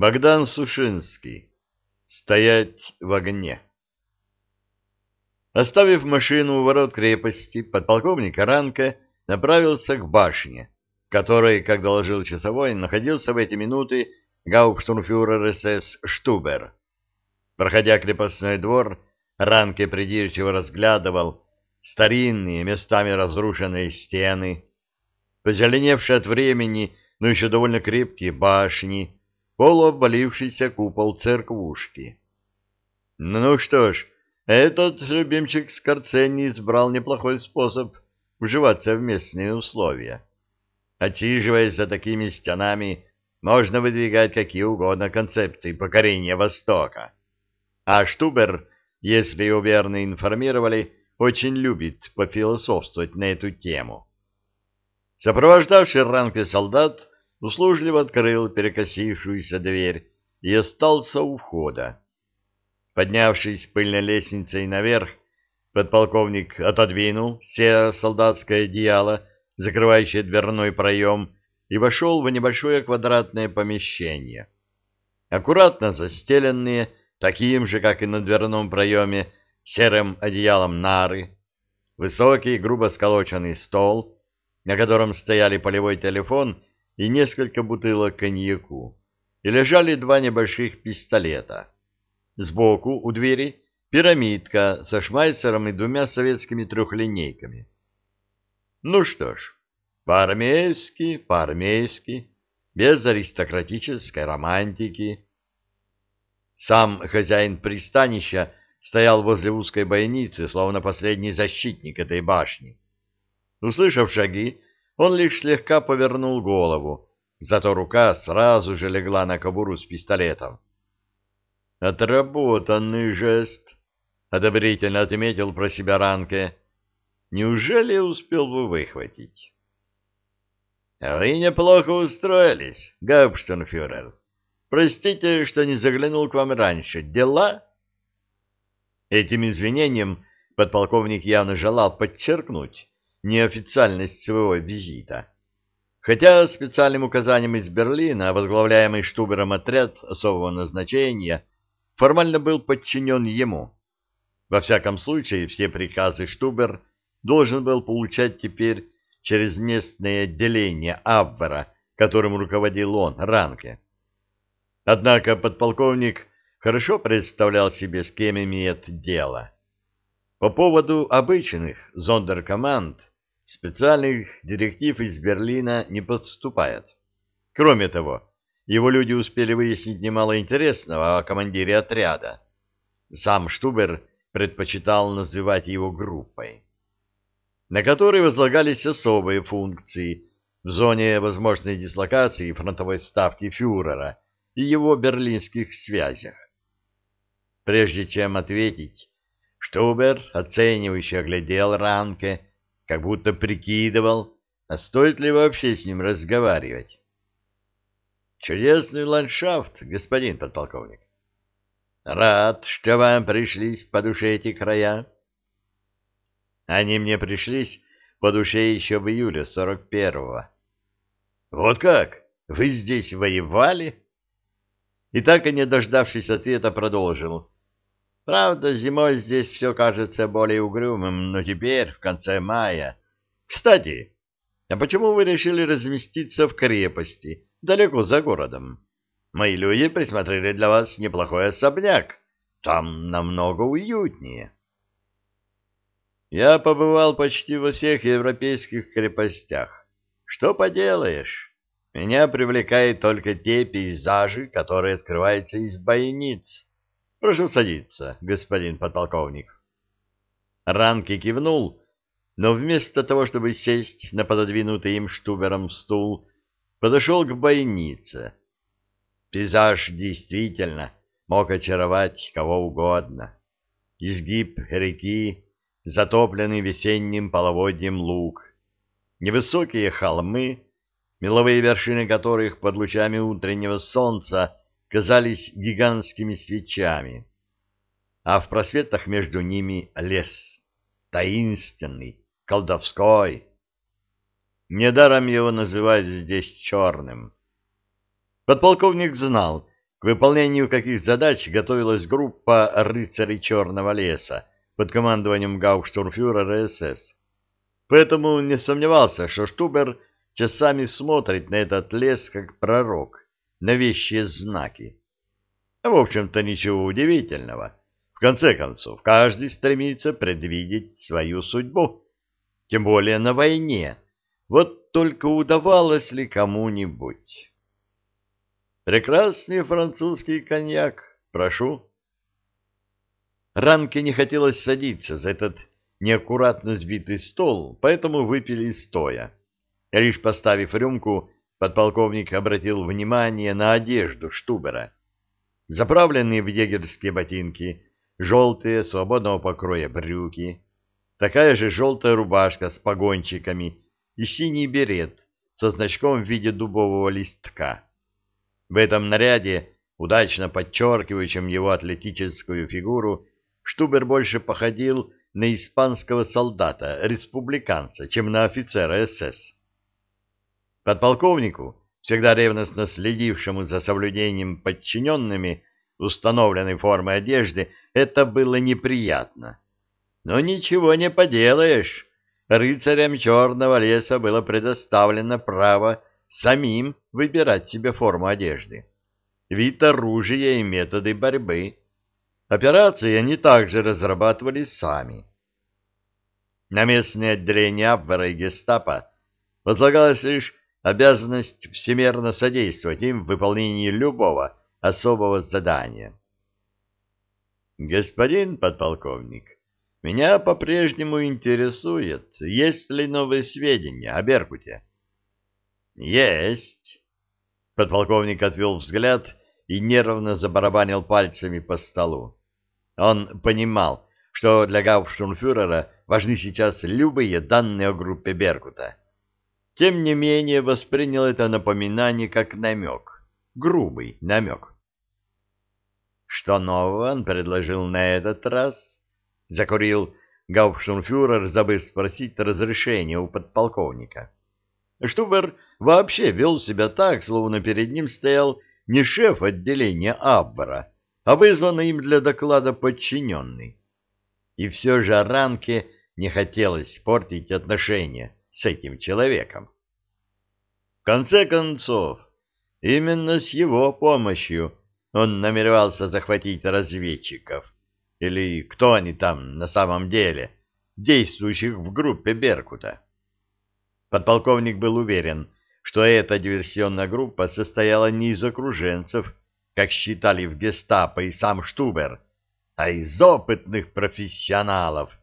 Богдан Сушинский. Стоять в огне. Оставив машину у ворот крепости, подполковник Аранко направился к башне, которой, как доложил часовой, находился в эти минуты гауптштурмфюрер СС Штубер. Проходя крепостной двор, Ранке придирчиво разглядывал старинные, местами разрушенные стены, позеленевшие от времени, но еще довольно крепкие башни, полуобвалившийся купол церквушки. Ну что ж, этот любимчик Скорцени избрал неплохой способ вживаться в местные условия. Отсиживаясь за такими стенами, можно выдвигать какие угодно концепции покорения Востока. А Штубер, если его верно информировали, очень любит пофилософствовать на эту тему. Сопровождавший ранки солдат услужливо открыл перекосившуюся дверь и остался у входа. Поднявшись пыльной лестницей наверх, подполковник отодвинул все солдатское одеяло, закрывающее дверной проем, и вошел в небольшое квадратное помещение. Аккуратно застеленные, таким же, как и на дверном проеме, серым одеялом нары, высокий, грубо сколоченный стол, на котором стояли полевой телефон и несколько бутылок коньяку, и лежали два небольших пистолета. Сбоку у двери пирамидка со шмайсером и двумя советскими трехлинейками. Ну что ж, по-армейски, по-армейски, без аристократической романтики. Сам хозяин пристанища стоял возле узкой бойницы, словно последний защитник этой башни. Услышав шаги, он лишь слегка повернул голову, зато рука сразу же легла на кобуру с пистолетом. «Отработанный жест», — одобрительно отметил про себя Ранке. «Неужели успел бы выхватить?» «Вы неплохо устроились, гауптштурмфюрер. Простите, что не заглянул к вам раньше. Дела?» Этим извинением подполковник явно желал подчеркнуть, неофициальность своего визита. Хотя специальным указанием из Берлина, возглавляемый Штубером отряд особого назначения, формально был подчинен ему. Во всяком случае, все приказы Штубер должен был получать теперь через местное отделение Абвера, которым руководил он, Ранке. Однако подполковник хорошо представлял себе, с кем имеет дело. По поводу обычных зондеркоманд специальных директив из Берлина не подступает. Кроме того, его люди успели выяснить немало интересного о командире отряда. Сам Штубер предпочитал называть его группой, на которой возлагались особые функции в зоне возможной дислокации фронтовой ставки фюрера и его берлинских связях. Прежде чем ответить, Штубер оценивающе оглядел Ранке, как будто прикидывал, а стоит ли вообще с ним разговаривать. Чудесный ландшафт, господин подполковник. Рад, что вам пришлись по душе эти края. Они мне пришлись по душе еще в июле сорок первого. Вот как? Вы здесь воевали? И так и не дождавшись ответа, продолжил. Правда, зимой здесь все кажется более угрюмым, но теперь, в конце мая... Кстати, а почему вы решили разместиться в крепости, далеко за городом? Мои люди присмотрели для вас неплохой особняк. Там намного уютнее. Я побывал почти во всех европейских крепостях. Что поделаешь? Меня привлекают только те пейзажи, которые открываются из бойниц. Прошу садиться, господин подполковник. Ранки кивнул, но вместо того, чтобы сесть на пододвинутый им штубером стул, подошел к бойнице. Пейзаж действительно мог очаровать кого угодно. Изгиб реки, затопленный весенним половодьем луг, невысокие холмы, меловые вершины которых под лучами утреннего солнца казались гигантскими свечами, а в просветах между ними лес, таинственный, колдовской. Недаром его называют здесь черным. Подполковник знал, к выполнению каких задач готовилась группа рыцарей Черного леса под командованием гауптштурмфюрера СС. Поэтому не сомневался, что Штубер часами смотрит на этот лес как пророк, на вещие знаки. В общем-то, ничего удивительного. В конце концов, каждый стремится предвидеть свою судьбу, тем более на войне. Вот только удавалось ли кому-нибудь? Прекрасный французский коньяк, прошу. Ранке не хотелось садиться за этот неаккуратно сбитый стол, поэтому выпили стоя. Лишь поставив рюмку, подполковник обратил внимание на одежду Штубера. Заправленные в егерские ботинки, желтые свободного покроя брюки, такая же желтая рубашка с погончиками и синий берет со значком в виде дубового листка. В этом наряде, удачно подчеркивающем его атлетическую фигуру, Штубер больше походил на испанского солдата, республиканца, чем на офицера СС. Подполковнику, всегда ревностно следившему за соблюдением подчиненными установленной формы одежды, это было неприятно. Но ничего не поделаешь. Рыцарям черного леса было предоставлено право самим выбирать себе форму одежды, вид оружия и методы борьбы. Операции они также разрабатывали сами. На местные отделения Абвера и Гестапо возлагалась лишь обязанность всемерно содействовать им в выполнении любого особого задания. Господин подполковник, меня по-прежнему интересует, есть ли новые сведения о Беркуте. Есть. Подполковник отвел взгляд и нервно забарабанил пальцами по столу. Он понимал, что для гауптштурмфюрера важны сейчас любые данные о группе Беркута. Тем не менее воспринял это напоминание как намек, грубый намек. Что нового он предложил на этот раз? Закурил гауптштурмфюрер, забыв спросить разрешения у подполковника. Штубер вообще вел себя так, словно перед ним стоял не шеф отделения Аббара, а вызванный им для доклада подчиненный. И все же Аранке не хотелось портить отношения с этим человеком. В конце концов, именно с его помощью он намеревался захватить разведчиков, или кто они там на самом деле, действующих в группе Беркута. Подполковник был уверен, что эта диверсионная группа состояла не из окруженцев, как считали в гестапо и сам Штубер, а из опытных профессионалов,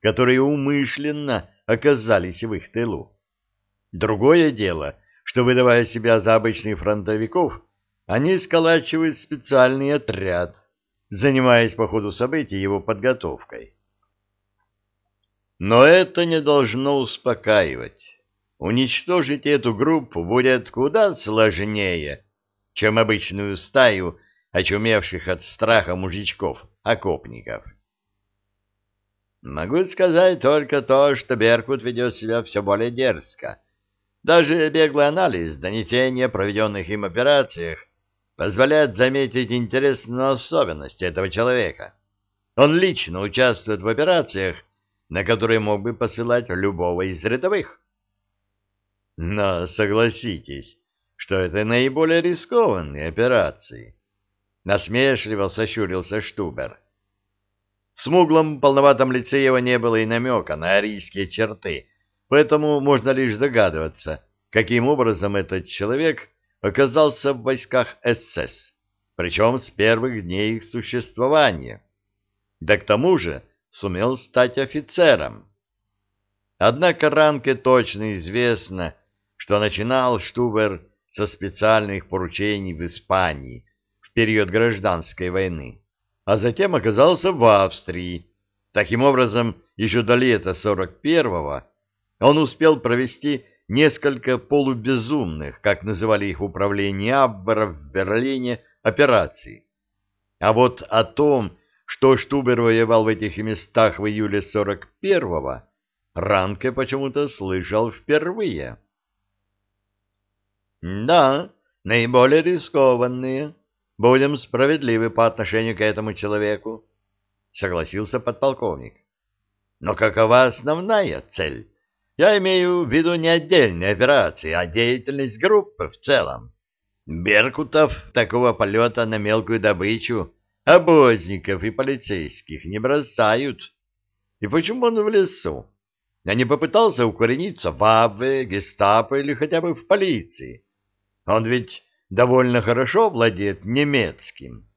которые умышленно оказались в их тылу. Другое дело, что, выдавая себя за обычных фронтовиков, они сколачивают специальный отряд, занимаясь по ходу событий его подготовкой. Но это не должно успокаивать. Уничтожить эту группу будет куда сложнее, чем обычную стаю очумевших от страха мужичков-окопников. Могу сказать только то, что Беркут ведет себя все более дерзко. Даже беглый анализ донесения проведенных им операциях позволяет заметить интересную особенность этого человека. Он лично участвует в операциях, на которые мог бы посылать любого из рядовых. Но согласитесь, что это наиболее рискованные операции. Насмешливо сощурился Штубер. В смуглом полноватом лице его не было и намека на арийские черты, поэтому можно лишь догадываться, каким образом этот человек оказался в войсках СС, причем с первых дней их существования. Да к тому же сумел стать офицером. Однако Ранке точно известно, что начинал Штубер со специальных поручений в Испании в период гражданской войны, а затем оказался в Австрии. Таким образом, еще до лета 41-го он успел провести несколько полубезумных, как называли их в управлении Абвера в Берлине, операций. А вот о том, что Штубер воевал в этих местах в июле 41-го, Ранке почему-то слышал впервые. Да, наиболее рискованные, будем справедливы по отношению к этому человеку, — согласился подполковник. Но какова основная цель? Я имею в виду не отдельные операции, а деятельность группы в целом. Беркутов такого полета на мелкую добычу, обозников и полицейских не бросают. И почему он в лесу? Я не попытался укорениться в АБВе, гестапо или хотя бы в полиции. Он ведь довольно хорошо владеет немецким.